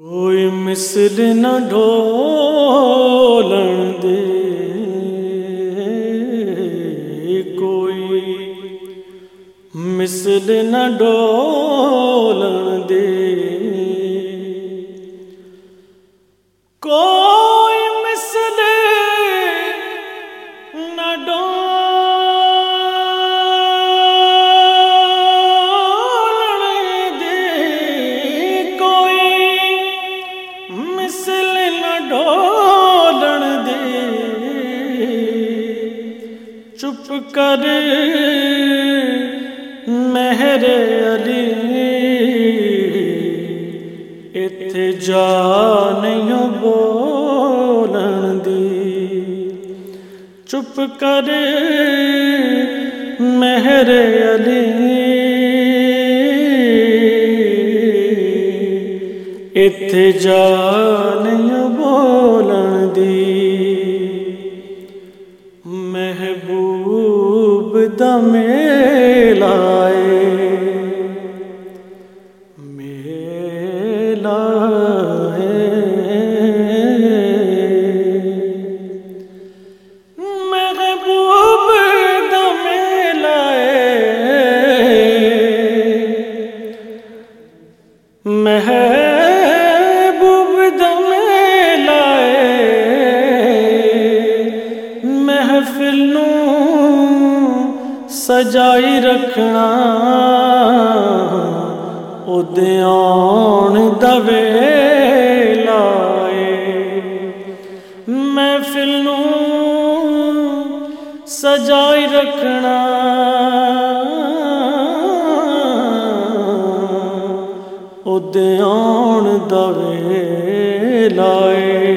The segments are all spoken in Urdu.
کوئی مثل نہ ڈھولن دے کوئی مثل نہ ڈولن چپ کر مہر علی اتھے جا بولن دی۔ چپ کر مہر علی اتھے جا بولن دی۔ میں سجائی رکھنا ادیان دوے لائے محفل نوں سجائی رکھنا ادیان دوے لائے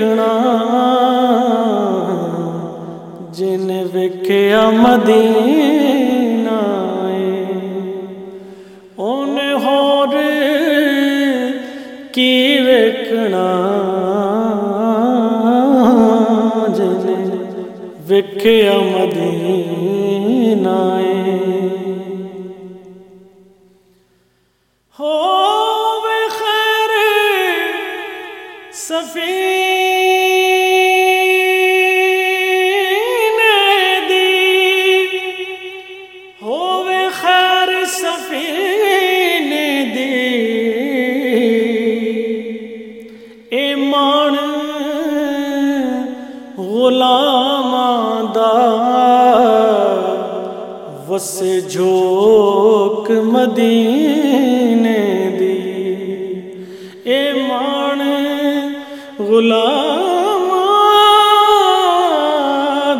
وکھنا جن وکھیا مدینہ اے اون ہور کی وکھنا جن وکھیا مدینہ وس جھوک مدینے دی۔ اے مان غلام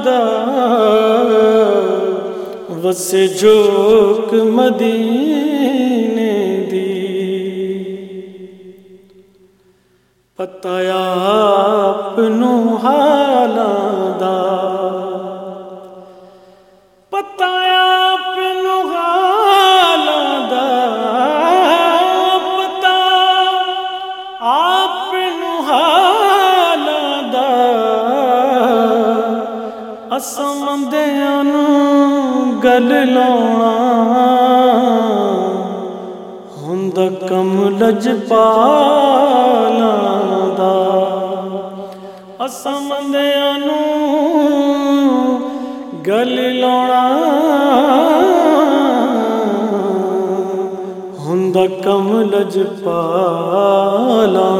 دا وس جھوک مدینے دی۔ پتہ قسم نو گل لونا۔ ہند کم لج پالا لسم دیا نو گل لونا۔ ہند کم لج لالا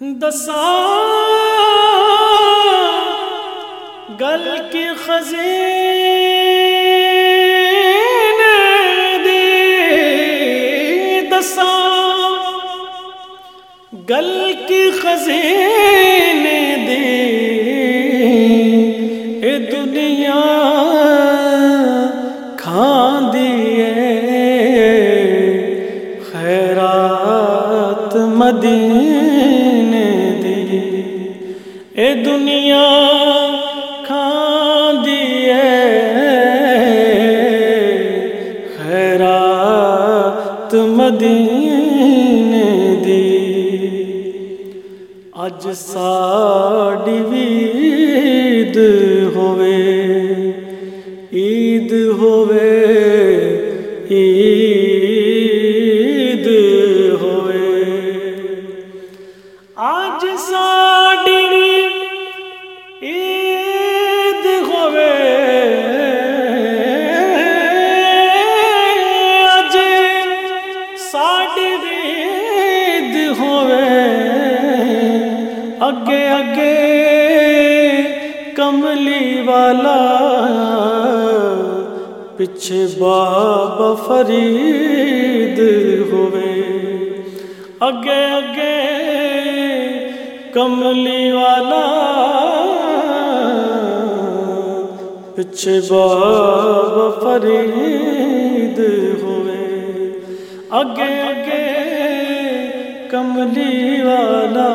دسان کی خزین دی دساں۔ گل کی خزین دی اے دنیا کھان دیے خیرات خیرات مدینے دی اے دنیا اج ساڑی عید ہوے عید ہوے عید کملی والا پچھے بابا فرید ہوئے۔ اگے اگے کملی والا پچھے بابا فرید ہوئے۔ اگے اگے کملی والا